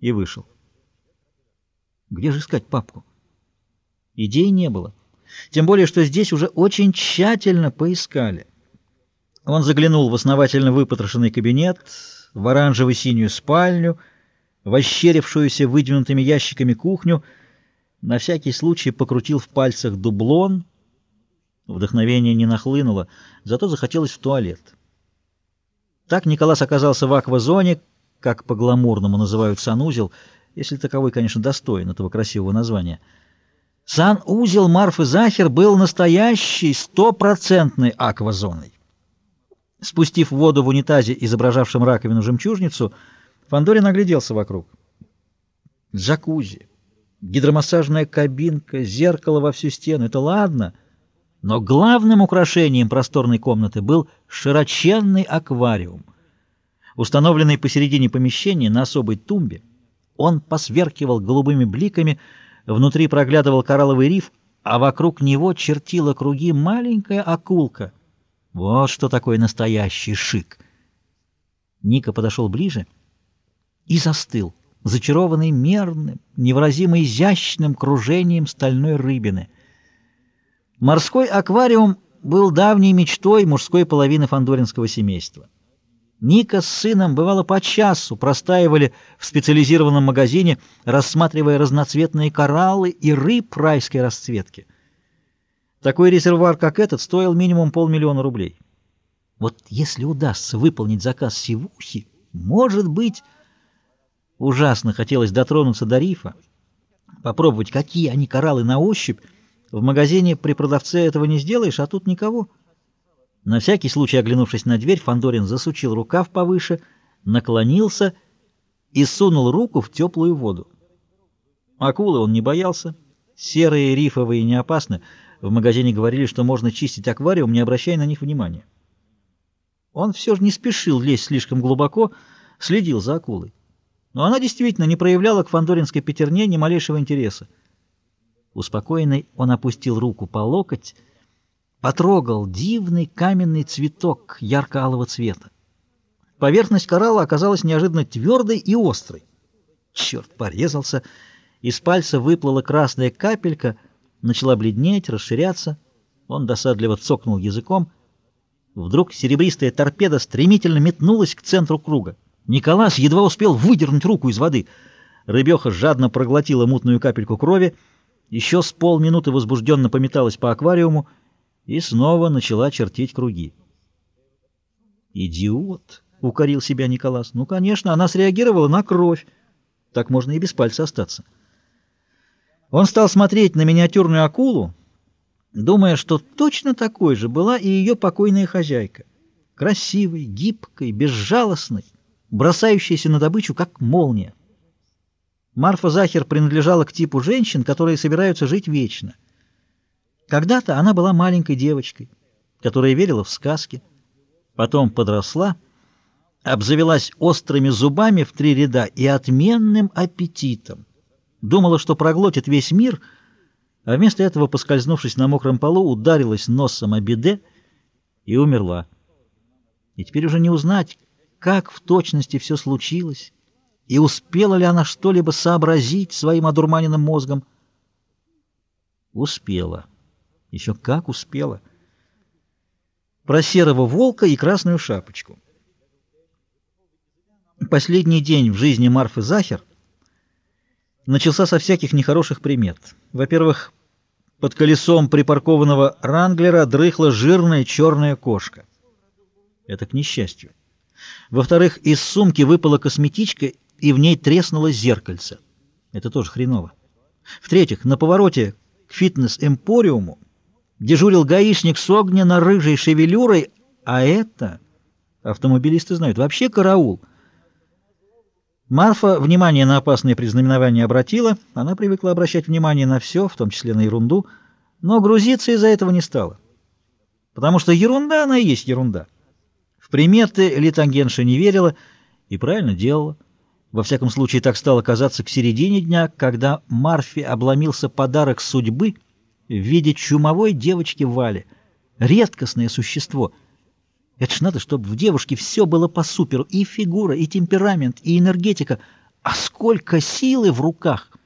и вышел. Где же искать папку? Идей не было. Тем более, что здесь уже очень тщательно поискали. Он заглянул в основательно выпотрошенный кабинет, в оранжево-синюю спальню, в ощерившуюся выдвинутыми ящиками кухню, на всякий случай покрутил в пальцах дублон. Вдохновение не нахлынуло, зато захотелось в туалет. Так Николас оказался в аквазоне, как по-гламурному называют санузел, если таковой, конечно, достоин этого красивого названия. Санузел Марфы Захер был настоящей стопроцентной аквазоной. Спустив воду в унитазе, изображавшем раковину-жемчужницу, Фандорин огляделся вокруг. Джакузи, гидромассажная кабинка, зеркало во всю стену — это ладно, но главным украшением просторной комнаты был широченный аквариум. Установленный посередине помещения на особой тумбе, он посверкивал голубыми бликами, внутри проглядывал коралловый риф, а вокруг него чертила круги маленькая акулка — вот что такое настоящий шик. Ника подошел ближе и застыл, зачарованный мерным, невыразимо изящным кружением стальной рыбины. Морской аквариум был давней мечтой мужской половины фандоринского семейства. Ника с сыном бывало по часу простаивали в специализированном магазине, рассматривая разноцветные кораллы и рыб райской расцветки — такой резервуар, как этот, стоил минимум полмиллиона рублей. Вот если удастся выполнить заказ Сивухи, может быть... Ужасно хотелось дотронуться до рифа, попробовать, какие они кораллы на ощупь. В магазине при продавце этого не сделаешь, а тут никого. На всякий случай, оглянувшись на дверь, Фандорин засучил рукав повыше, наклонился и сунул руку в теплую воду. Акулы он не боялся, серые рифовые не опасны, в магазине говорили, что можно чистить аквариум, не обращая на них внимания. Он все же не спешил лезть слишком глубоко, следил за акулой. Но она действительно не проявляла к фандоринской пятерне ни малейшего интереса. Успокоенный, он опустил руку по локоть, потрогал дивный каменный цветок ярко-алого цвета. Поверхность коралла оказалась неожиданно твердой и острой. Черт, порезался, из пальца выплыла красная капелька — начала бледнеть, расширяться. Он досадливо цокнул языком. Вдруг серебристая торпеда стремительно метнулась к центру круга. Николас едва успел выдернуть руку из воды. Рыбеха жадно проглотила мутную капельку крови, еще с полминуты возбужденно пометалась по аквариуму и снова начала чертить круги. «Идиот!» — укорил себя Николас. «Ну, конечно, она среагировала на кровь. Так можно и без пальца остаться». Он стал смотреть на миниатюрную акулу, думая, что точно такой же была и ее покойная хозяйка. Красивой, гибкой, безжалостной, бросающейся на добычу, как молния. Марфа Захер принадлежала к типу женщин, которые собираются жить вечно. Когда-то она была маленькой девочкой, которая верила в сказки, потом подросла, обзавелась острыми зубами в три ряда и отменным аппетитом. Думала, что проглотит весь мир, а вместо этого, поскользнувшись на мокром полу, ударилась носом о беде и умерла. И теперь уже не узнать, как в точности все случилось, и успела ли она что-либо сообразить своим одурманенным мозгом. Успела. Еще как успела. Про серого волка и красную шапочку. Последний день в жизни Марфы Захер начался со всяких нехороших примет. Во-первых, под колесом припаркованного ранглера дрыхла жирная черная кошка. Это к несчастью. Во-вторых, из сумки выпала косметичка, и в ней треснуло зеркальце. Это тоже хреново. В-третьих, на повороте к фитнес-эмпориуму дежурил гаишник с огненно-рыжей шевелюрой, а это, автомобилисты знают, вообще караул — Марфа внимание на опасные предзнаменования обратила, она привыкла обращать внимание на все, в том числе на ерунду, но грузиться из-за этого не стала. Потому что ерунда, она и есть ерунда. В приметы Литангенша не верила и правильно делала. Во всяком случае, так стало казаться к середине дня, когда Марфе обломился подарок судьбы в виде чумовой девочки Вали. Редкостное существо — это ж надо, чтобы в девушке все было по суперу, и фигура, и темперамент, и энергетика, А сколько силы в руках!